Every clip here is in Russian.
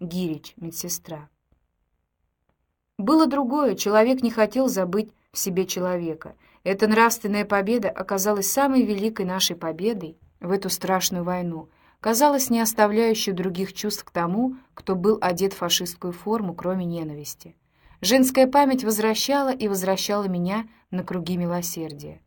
Гирич, медсестра. Было другое, человек не хотел забыть в себе человека. Эта нравственная победа оказалась самой великой нашей победой в эту страшную войну, казалось, не оставляющей других чувств к тому, кто был одет в фашистскую форму, кроме ненависти. Женская память возвращала и возвращала меня на круги милосердия.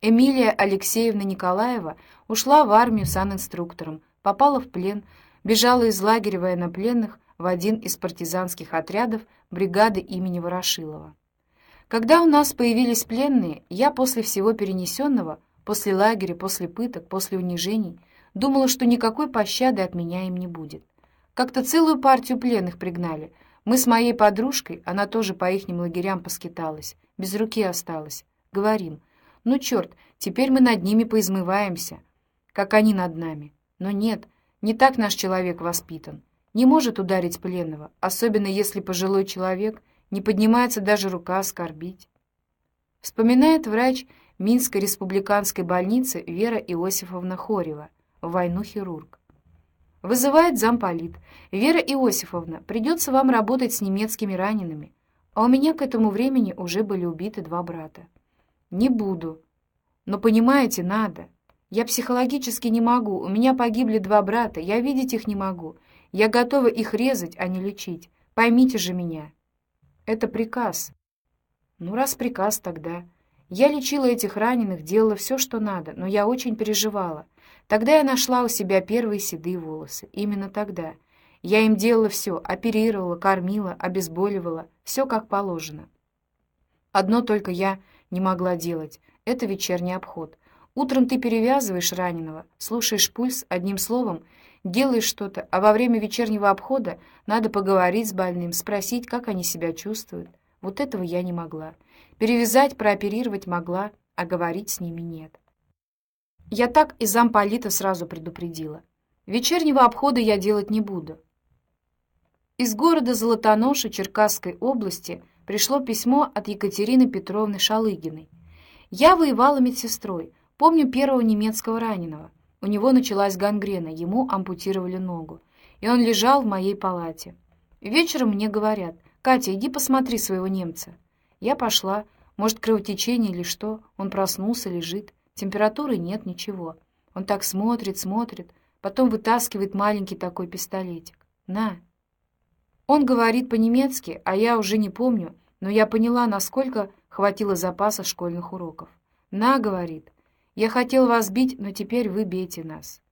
Эмилия Алексеевна Николаева ушла в армию санинструктором, попала в плен, бежала из лагеря военнопленных в один из партизанских отрядов бригады имени Ворошилова. Когда у нас появились пленные, я после всего перенесенного, после лагеря, после пыток, после унижений, думала, что никакой пощады от меня им не будет. Как-то целую партию пленных пригнали. Мы с моей подружкой, она тоже по ихним лагерям поскиталась, без руки осталась. Говорим, ну черт, теперь мы над ними поизмываемся, как они над нами. Но нет, не так наш человек воспитан. Не может ударить пленного, особенно если пожилой человек — не поднимается даже рука оскорбить. Вспоминает врач Минской республиканской больницы Вера Иосифовна Хорева, в войну хирург. Вызывает замполит. «Вера Иосифовна, придется вам работать с немецкими ранеными, а у меня к этому времени уже были убиты два брата». «Не буду. Но, понимаете, надо. Я психологически не могу, у меня погибли два брата, я видеть их не могу. Я готова их резать, а не лечить. Поймите же меня». Это приказ. Ну, раз приказ, тогда. Я лечила этих раненых, делала все, что надо, но я очень переживала. Тогда я нашла у себя первые седые волосы. Именно тогда. Я им делала все, оперировала, кормила, обезболивала, все как положено. Одно только я не могла делать — это вечерний обход. Утром ты перевязываешь раненого, слушаешь пульс, одним словом — делаешь что-то, а во время вечернего обхода надо поговорить с больным, спросить, как они себя чувствуют. Вот этого я не могла. Перевязать, прооперировать могла, а говорить с ними нет. Я так и замполита сразу предупредила. Вечернего обхода я делать не буду. Из города Золотоноша Черкасской области пришло письмо от Екатерины Петровны Шалыгиной. Я воевала медсестрой, помню первого немецкого раненого. У него началась гангрена, ему ампутировали ногу, и он лежал в моей палате. Вечером мне говорят, «Катя, иди посмотри своего немца». Я пошла, может, кровотечение или что, он проснулся, лежит, температуры нет, ничего. Он так смотрит, смотрит, потом вытаскивает маленький такой пистолетик. «На». Он говорит по-немецки, а я уже не помню, но я поняла, насколько хватило запаса школьных уроков. «На», — говорит, я хотел вас бить, но теперь вы бейте нас.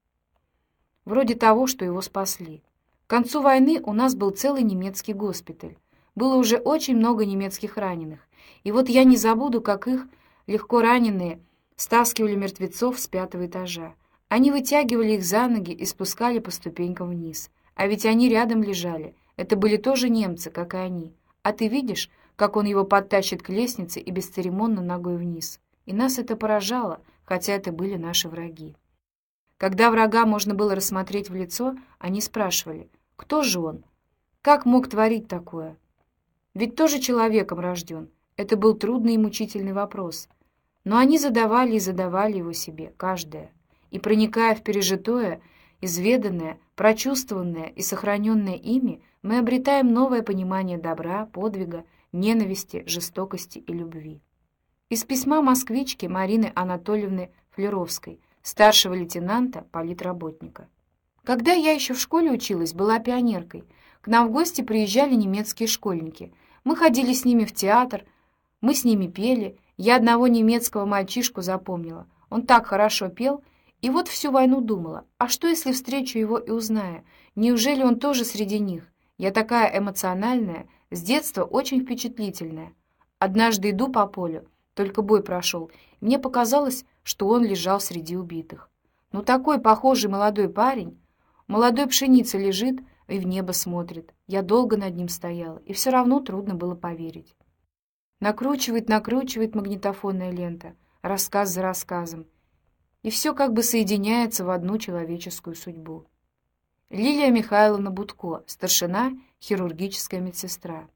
Вроде того, что его спасли. К концу войны у нас был целый немецкий госпиталь. Было уже очень много немецких раненых. И вот я не забуду, как их, легко раненые, стаскивали мертвецов с пятого этажа. Они вытягивали их за ноги и спускали по ступенькам вниз. А ведь они рядом лежали. Это были тоже немцы, как и они. А ты видишь, как он его подтащит к лестнице и бесцеремонно ногой вниз. И нас это поражало — хотя это были наши враги. Когда врага можно было рассмотреть в лицо, они спрашивали, кто же он? Как мог творить такое? Ведь тоже человеком рожден. Это был трудный и мучительный вопрос. Но они задавали и задавали его себе, каждая. И проникая в пережитое, изведанное, прочувствованное и сохраненное ими, мы обретаем новое понимание добра, подвига, ненависти, жестокости и любви. Из письма москвички Марины Анатольевны Флеровской, старшего лейтенанта, политработника. Когда я еще в школе училась, была пионеркой. К нам в гости приезжали немецкие школьники. Мы ходили с ними в театр, мы с ними пели. Я одного немецкого мальчишку запомнила. Он так хорошо пел, и вот всю войну думала, а что, если встречу его и узнаю? Неужели он тоже среди них? Я такая эмоциональная, с детства очень впечатлительная. Однажды иду по полю, только бой прошел. Мне показалось, что он лежал среди убитых. Ну такой похожий молодой парень, молодой пшеница лежит и в небо смотрит. Я долго над ним стояла, и все равно трудно было поверить. Накручивает, накручивает магнитофонная лента, рассказ за рассказом, и все как бы соединяется в одну человеческую судьбу. Лилия Михайловна Будко, старшина, хирургическая медсестра.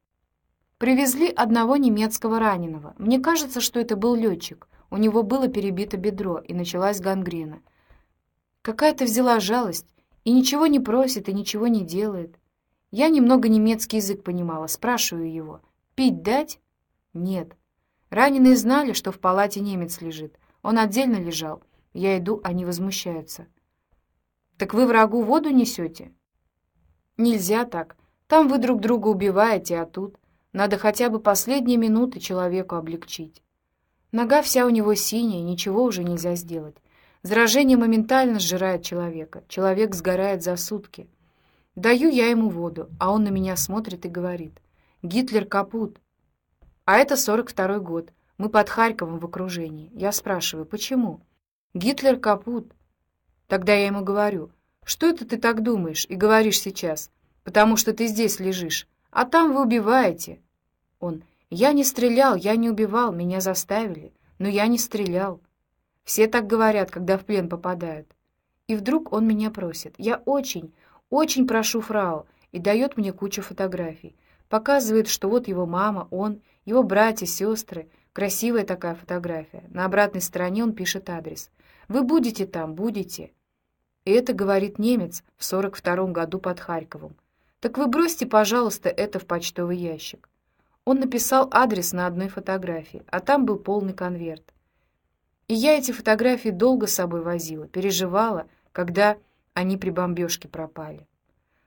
Привезли одного немецкого раненого. Мне кажется, что это был летчик. У него было перебито бедро, и началась гангрена. Какая-то взяла жалость, и ничего не просит, и ничего не делает. Я немного немецкий язык понимала, спрашиваю его. «Пить дать?» «Нет». Раненые знали, что в палате немец лежит. Он отдельно лежал. Я иду, они возмущаются. «Так вы врагу воду несете?» «Нельзя так. Там вы друг друга убиваете, а тут...» Надо хотя бы последние минуты человеку облегчить. Нога вся у него синяя, ничего уже нельзя сделать. Заражение моментально сжирает человека. Человек сгорает за сутки. Даю я ему воду, а он на меня смотрит и говорит. «Гитлер капут». А это 42-й год. Мы под Харьковом в окружении. Я спрашиваю, почему? «Гитлер капут». Тогда я ему говорю, «Что это ты так думаешь и говоришь сейчас? Потому что ты здесь лежишь. А там вы убиваете. Он. Я не стрелял, я не убивал, меня заставили. Но я не стрелял. Все так говорят, когда в плен попадают. И вдруг он меня просит. Я очень, очень прошу фрау. И дает мне кучу фотографий. Показывает, что вот его мама, он, его братья, сестры. Красивая такая фотография. На обратной стороне он пишет адрес. Вы будете там, будете. И это говорит немец в 42 году под Харьковом. Так вы бросьте, пожалуйста, это в почтовый ящик. Он написал адрес на одной фотографии, а там был полный конверт. И я эти фотографии долго с собой возила, переживала, когда они при бомбежке пропали.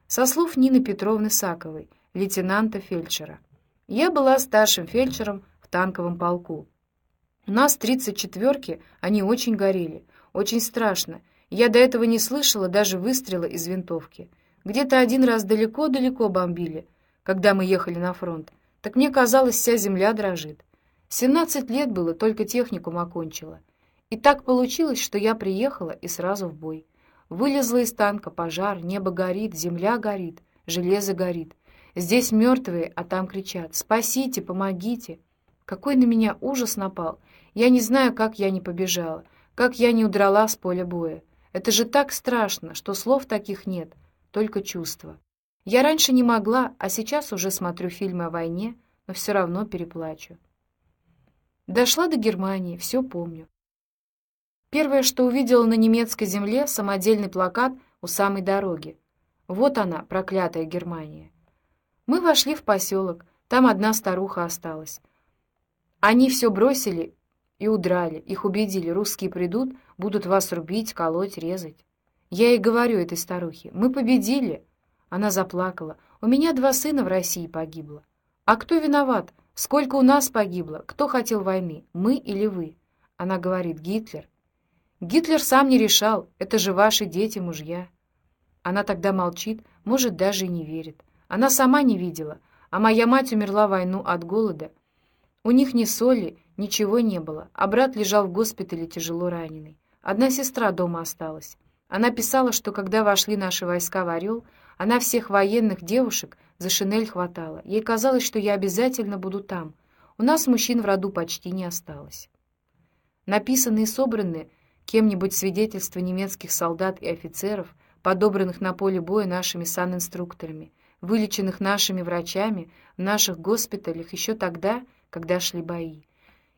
Со слов Нины Петровны Саковой, лейтенанта фельдшера. Я была старшим фельдшером в танковом полку. У нас тридцать четверки, они очень горели, очень страшно. Я до этого не слышала даже выстрела из винтовки. Где-то один раз далеко-далеко бомбили, когда мы ехали на фронт. Так мне казалось, вся земля дрожит. Семнадцать лет было, только техникум окончила. И так получилось, что я приехала и сразу в бой. Вылезла из танка, пожар, небо горит, земля горит, железо горит. Здесь мертвые, а там кричат «Спасите, помогите!» Какой на меня ужас напал! Я не знаю, как я не побежала, как я не удрала с поля боя. Это же так страшно, что слов таких нет только чувства. Я раньше не могла, а сейчас уже смотрю фильмы о войне, но все равно переплачу. Дошла до Германии, все помню. Первое, что увидела на немецкой земле, самодельный плакат у самой дороги. Вот она, проклятая Германия. Мы вошли в поселок, там одна старуха осталась. Они все бросили и удрали, их убедили, русские придут, будут вас рубить, колоть, резать. Я ей говорю этой старухе, мы победили. Она заплакала. У меня два сына в России погибло. А кто виноват? Сколько у нас погибло? Кто хотел войны? Мы или вы? Она говорит, Гитлер. Гитлер сам не решал. Это же ваши дети, мужья. Она тогда молчит, может, даже и не верит. Она сама не видела. А моя мать умерла в войну от голода. У них ни соли, ничего не было, а брат лежал в госпитале тяжело раненый. Одна сестра дома осталась. Она писала, что когда вошли наши войска в Орел, она всех военных девушек за шинель хватала. Ей казалось, что я обязательно буду там. У нас мужчин в роду почти не осталось. Написанные и собранные кем-нибудь свидетельства немецких солдат и офицеров, подобранных на поле боя нашими санинструкторами, вылеченных нашими врачами в наших госпиталях еще тогда, когда шли бои.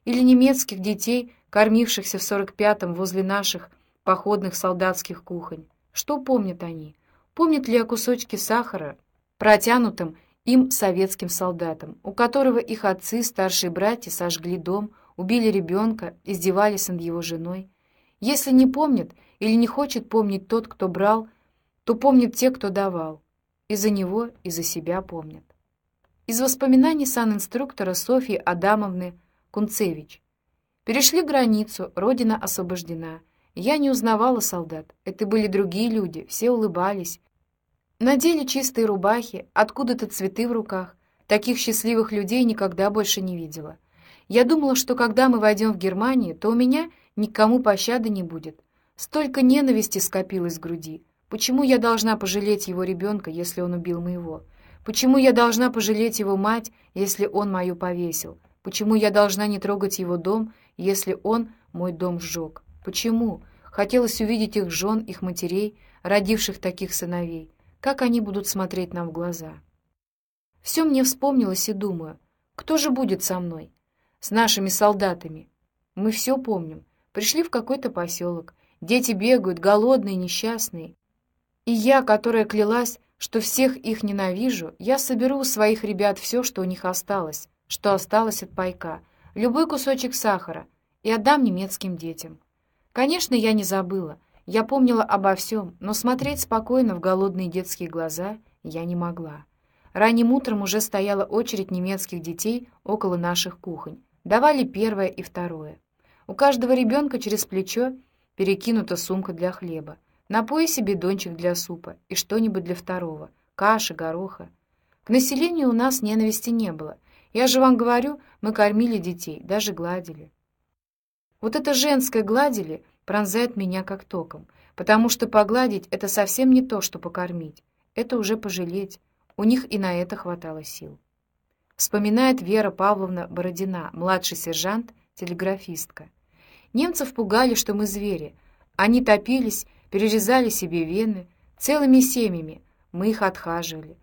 Или немецких детей, кормившихся в 45-м возле наших походных солдатских кухонь. Что помнят они? Помнят ли о кусочке сахара, протянутом им советским солдатам, у которого их отцы, старшие братья сожгли дом, убили ребенка, издевались над его женой? Если не помнят или не хочет помнить тот, кто брал, то помнят те, кто давал. И за него, и за себя помнят. Из воспоминаний санинструктора Софьи Адамовны Кунцевич. Перешли границу, родина освобождена — я не узнавала солдат. Это были другие люди, все улыбались. Надели чистые рубахи, откуда-то цветы в руках. Таких счастливых людей никогда больше не видела. Я думала, что когда мы войдем в Германию, то у меня никому пощады не будет. Столько ненависти скопилось в груди. Почему я должна пожалеть его ребенка, если он убил моего? Почему я должна пожалеть его мать, если он мою повесил? Почему я должна не трогать его дом, если он мой дом сжег? Почему? Хотелось увидеть их жен, их матерей, родивших таких сыновей. Как они будут смотреть нам в глаза? Все мне вспомнилось и думаю, кто же будет со мной? С нашими солдатами. Мы все помним. Пришли в какой-то поселок. Дети бегают, голодные, несчастные. И я, которая клялась, что всех их ненавижу, я соберу у своих ребят все, что у них осталось, что осталось от пайка, любой кусочек сахара, и отдам немецким детям. Конечно, я не забыла. Я помнила обо всем, но смотреть спокойно в голодные детские глаза я не могла. Ранним утром уже стояла очередь немецких детей около наших кухонь. Давали первое и второе. У каждого ребенка через плечо перекинута сумка для хлеба. На поясе бидончик для супа и что-нибудь для второго. Каши, гороха. К населению у нас ненависти не было. Я же вам говорю, мы кормили детей, даже гладили. Вот это женское гладили пронзает меня как током, потому что погладить — это совсем не то, что покормить. Это уже пожалеть. У них и на это хватало сил. Вспоминает Вера Павловна Бородина, младший сержант, телеграфистка. Немцев пугали, что мы звери. Они топились, перерезали себе вены. Целыми семьями мы их отхаживали.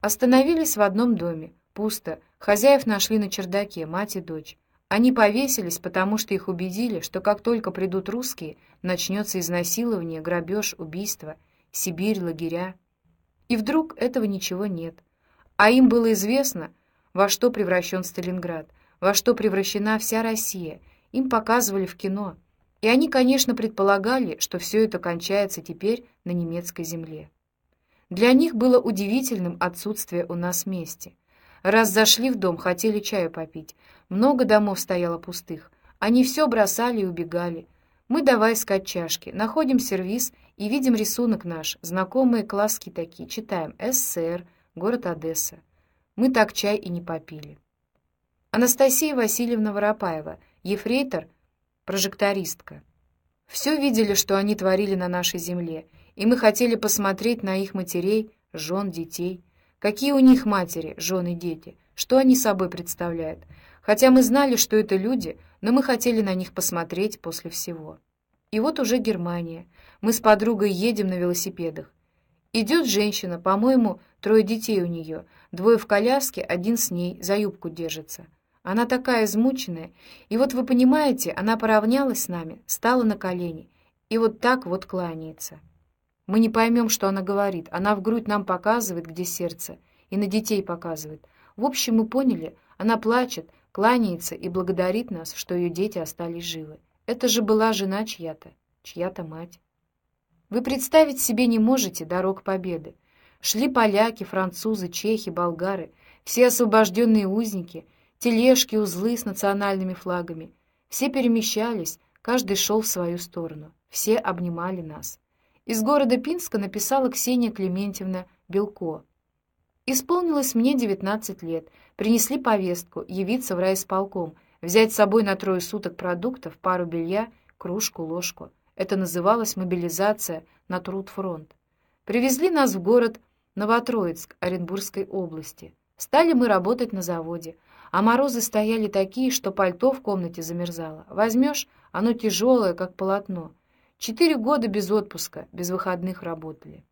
Остановились в одном доме. Пусто. Хозяев нашли на чердаке, мать и дочь. Они повесились, потому что их убедили, что как только придут русские, начнется изнасилование, грабеж, убийство, Сибирь, лагеря. И вдруг этого ничего нет. А им было известно, во что превращен Сталинград, во что превращена вся Россия. Им показывали в кино. И они, конечно, предполагали, что все это кончается теперь на немецкой земле. Для них было удивительным отсутствие у нас мести. Раз зашли в дом, хотели чаю попить. Много домов стояло пустых. Они все бросали и убегали. Мы давай искать чашки. Находим сервиз и видим рисунок наш. Знакомые класски такие. Читаем. СССР. Город Одесса. Мы так чай и не попили. Анастасия Васильевна Воропаева. Ефрейтор. Прожектористка. Все видели, что они творили на нашей земле. И мы хотели посмотреть на их матерей, жен, детей. Какие у них матери, жены, дети? Что они собой представляют? Хотя мы знали, что это люди, но мы хотели на них посмотреть после всего. И вот уже Германия. Мы с подругой едем на велосипедах. Идет женщина, по-моему, трое детей у нее, двое в коляске, один с ней, за юбку держится. Она такая измученная, и вот вы понимаете, она поравнялась с нами, стала на колени, и вот так вот кланяется. Мы не поймем, что она говорит. Она в грудь нам показывает, где сердце, и на детей показывает. В общем, мы поняли, она плачет, кланяется и благодарит нас, что ее дети остались живы. Это же была жена чья-то, чья-то мать. Вы представить себе не можете дорог победы. Шли поляки, французы, чехи, болгары, все освобожденные узники, тележки, узлы с национальными флагами. Все перемещались, каждый шел в свою сторону. Все обнимали нас. Из города Пинска написала Ксения Клементьевна Белко. Исполнилось мне 19 лет. Принесли повестку явиться в райисполком, взять с собой на трое суток продуктов, пару белья, кружку, ложку. Это называлось мобилизация на трудфронт. Привезли нас в город Новотроицк Оренбургской области. Стали мы работать на заводе, а морозы стояли такие, что пальто в комнате замерзало. Возьмешь, оно тяжелое, как полотно. Четыре года без отпуска, без выходных работали.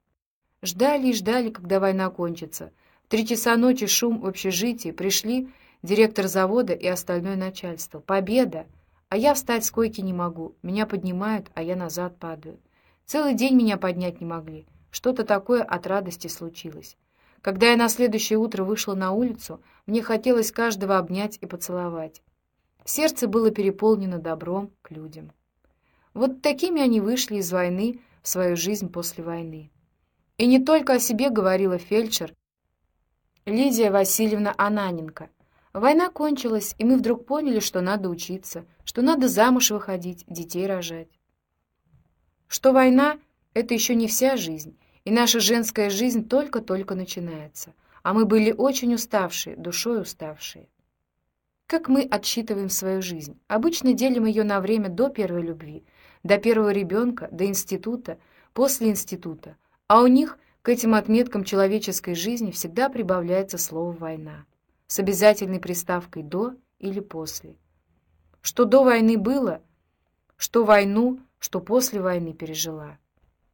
Ждали и ждали, когда война кончится. В три часа ночи шум в общежитии. Пришли директор завода и остальное начальство. Победа! А я встать с койки не могу. Меня поднимают, а я назад падаю. Целый день меня поднять не могли. Что-то такое от радости случилось. Когда я на следующее утро вышла на улицу, мне хотелось каждого обнять и поцеловать. Сердце было переполнено добром к людям. Вот такими они вышли из войны в свою жизнь после войны. И не только о себе говорила фельдшер Лидия Васильевна Ананенко. Война кончилась, и мы вдруг поняли, что надо учиться, что надо замуж выходить, детей рожать. Что война — это еще не вся жизнь, и наша женская жизнь только-только начинается, а мы были очень уставшие, душой уставшие. Как мы отсчитываем свою жизнь? Обычно делим ее на время до первой любви — до первого ребенка, до института, после института, а у них к этим отметкам человеческой жизни всегда прибавляется слово «война» с обязательной приставкой «до» или «после». Что до войны было, что войну, что после войны пережила.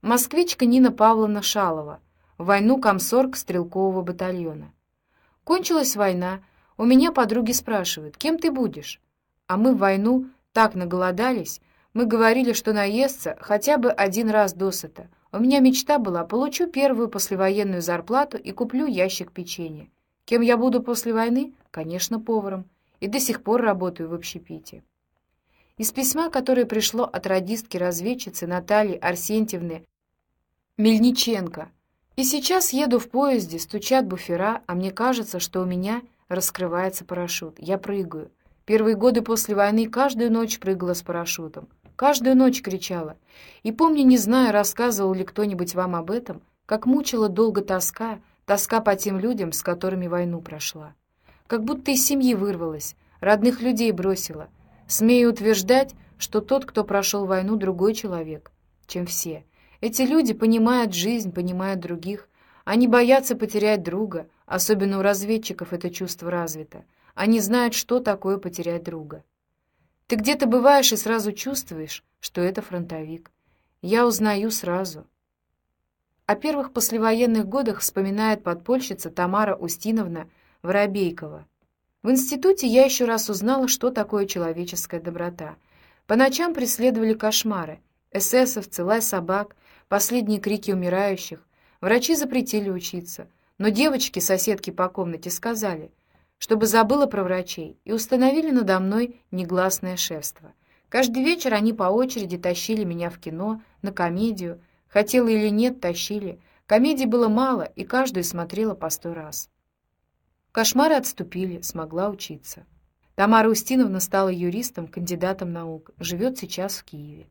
Москвичка Нина Павловна Шалова, войну комсорг стрелкового батальона. Кончилась война, у меня подруги спрашивают, кем ты будешь? А мы в войну так наголодались, мы говорили, что наесться хотя бы один раз досыта. У меня мечта была, получу первую послевоенную зарплату и куплю ящик печенья. Кем я буду после войны? Конечно, поваром. И до сих пор работаю в общепите. Из письма, которое пришло от радистки-разведчицы Натальи Арсентьевны Мельниченко. И сейчас еду в поезде, стучат буфера, а мне кажется, что у меня раскрывается парашют. Я прыгаю. Первые годы после войны каждую ночь прыгала с парашютом. Каждую ночь кричала. И помню, не знаю, рассказывал ли кто-нибудь вам об этом, как мучила долго тоска, тоска по тем людям, с которыми войну прошла. Как будто из семьи вырвалась, родных людей бросила. Смею утверждать, что тот, кто прошел войну, другой человек, чем все. Эти люди понимают жизнь, понимают других. Они боятся потерять друга, особенно у разведчиков это чувство развито. Они знают, что такое потерять друга. Ты где-то бываешь и сразу чувствуешь, что это фронтовик. Я узнаю сразу. О первых послевоенных годах вспоминает подпольщица Тамара Устиновна Воробейкова. В институте я еще раз узнала, что такое человеческая доброта. По ночам преследовали кошмары. Эсэсовцы, лай собак, последние крики умирающих. Врачи запретили учиться. Но девочки, соседки по комнате, сказали — чтобы забыла про врачей, и установили надо мной негласное шефство. Каждый вечер они по очереди тащили меня в кино, на комедию. Хотела или нет, тащили. Комедий было мало, и каждую смотрела по сто раз. Кошмары отступили, смогла учиться. Тамара Устиновна стала юристом, кандидатом наук, живет сейчас в Киеве.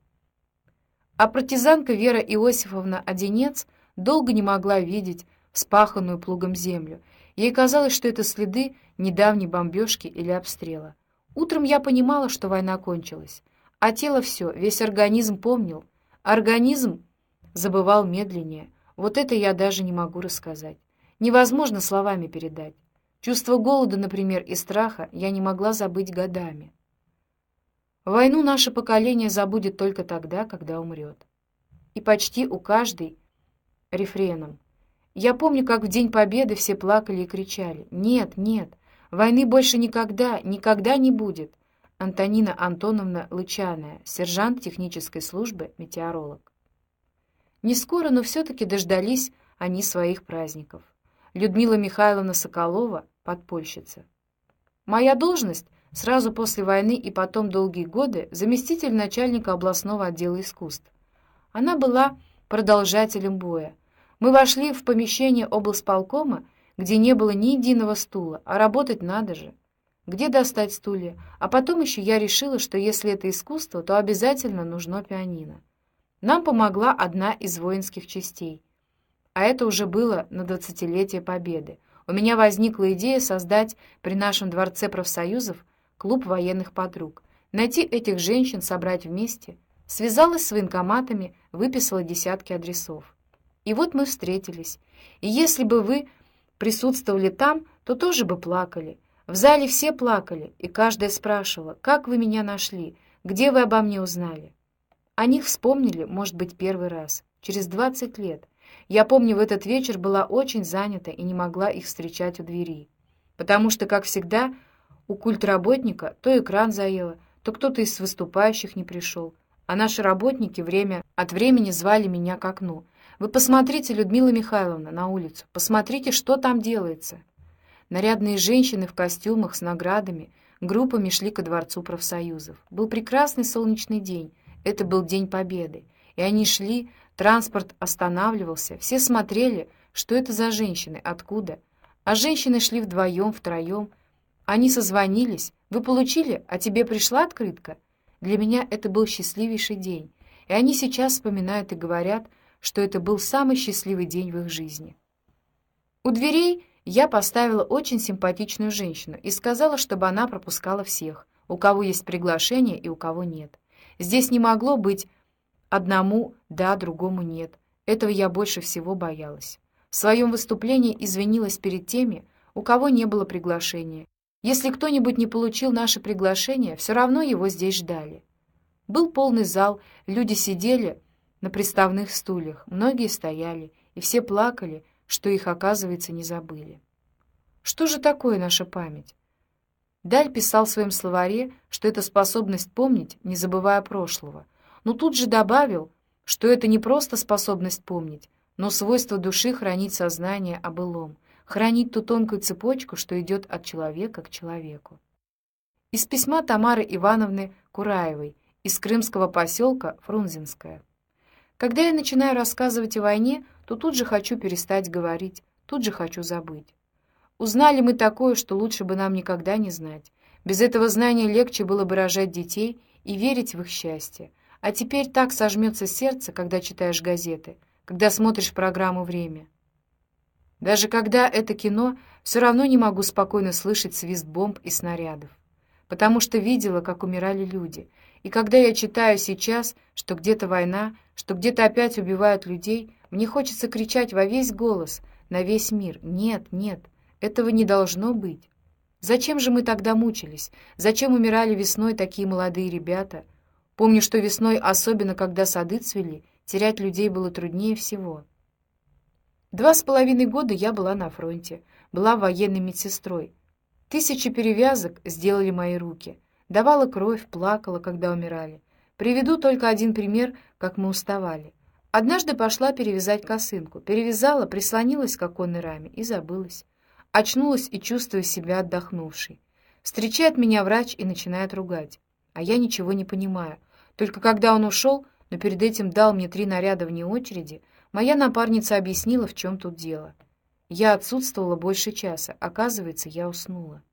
А партизанка Вера Иосифовна Одинец долго не могла видеть вспаханную плугом землю Ей казалось, что это следы недавней бомбежки или обстрела. Утром я понимала, что война кончилась, а тело все, весь организм помнил. Организм забывал медленнее. Вот это я даже не могу рассказать. Невозможно словами передать. Чувство голода, например, и страха я не могла забыть годами. Войну наше поколение забудет только тогда, когда умрет. И почти у каждой рефреном я помню, как в День Победы все плакали и кричали «Нет, нет, войны больше никогда, никогда не будет». Антонина Антоновна Лычаная, сержант технической службы, метеоролог. Не скоро, но все-таки дождались они своих праздников. Людмила Михайловна Соколова, подпольщица. Моя должность сразу после войны и потом долгие годы заместитель начальника областного отдела искусств. Она была продолжателем боя, мы вошли в помещение облсполкома, где не было ни единого стула, а работать надо же. Где достать стулья? А потом еще я решила, что если это искусство, то обязательно нужно пианино. Нам помогла одна из воинских частей. А это уже было на двадцатилетие Победы. У меня возникла идея создать при нашем дворце профсоюзов клуб военных подруг. Найти этих женщин, собрать вместе. Связалась с военкоматами, выписала десятки адресов. И вот мы встретились. И если бы вы присутствовали там, то тоже бы плакали. В зале все плакали, и каждая спрашивала, как вы меня нашли, где вы обо мне узнали. О них вспомнили, может быть, первый раз, через двадцать лет. Я помню, в этот вечер была очень занята и не могла их встречать у двери. Потому что, как всегда, у культработника то экран заело, то кто-то из выступающих не пришел, а наши работники время от времени звали меня к окну — вы посмотрите, Людмила Михайловна, на улицу. Посмотрите, что там делается. Нарядные женщины в костюмах с наградами группами шли ко дворцу профсоюзов. Был прекрасный солнечный день. Это был день Победы. И они шли, транспорт останавливался, все смотрели, что это за женщины, откуда. А женщины шли вдвоем, втроем. Они созвонились. Вы получили, а тебе пришла открытка? Для меня это был счастливейший день. И они сейчас вспоминают и говорят, что это был самый счастливый день в их жизни. У дверей я поставила очень симпатичную женщину и сказала, чтобы она пропускала всех, у кого есть приглашение и у кого нет. Здесь не могло быть одному «да», другому «нет». Этого я больше всего боялась. В своем выступлении извинилась перед теми, у кого не было приглашения. Если кто-нибудь не получил наше приглашение, все равно его здесь ждали. Был полный зал, люди сидели, на приставных стульях, многие стояли, и все плакали, что их, оказывается, не забыли. Что же такое наша память? Даль писал в своем словаре, что это способность помнить, не забывая прошлого, но тут же добавил, что это не просто способность помнить, но свойство души хранить сознание о былом, хранить ту тонкую цепочку, что идет от человека к человеку. Из письма Тамары Ивановны Кураевой из крымского поселка Фрунзенская. Когда я начинаю рассказывать о войне, то тут же хочу перестать говорить, тут же хочу забыть. Узнали мы такое, что лучше бы нам никогда не знать. Без этого знания легче было бы рожать детей и верить в их счастье. А теперь так сожмется сердце, когда читаешь газеты, когда смотришь программу «Время». Даже когда это кино, все равно не могу спокойно слышать свист бомб и снарядов, потому что видела, как умирали люди. И когда я читаю сейчас, что где-то война, что где-то опять убивают людей, мне хочется кричать во весь голос, на весь мир «Нет, нет, этого не должно быть». Зачем же мы тогда мучились? Зачем умирали весной такие молодые ребята? Помню, что весной, особенно когда сады цвели, терять людей было труднее всего. Два с половиной года я была на фронте, была военной медсестрой. Тысячи перевязок сделали мои руки. Давала кровь, плакала, когда умирали. Приведу только один пример, как мы уставали. Однажды пошла перевязать косынку. Перевязала, прислонилась к оконной раме и забылась. Очнулась и чувствую себя отдохнувшей. Встречает меня врач и начинает ругать. А я ничего не понимаю. Только когда он ушел, но перед этим дал мне три наряда вне очереди, моя напарница объяснила, в чем тут дело. Я отсутствовала больше часа. Оказывается, я уснула.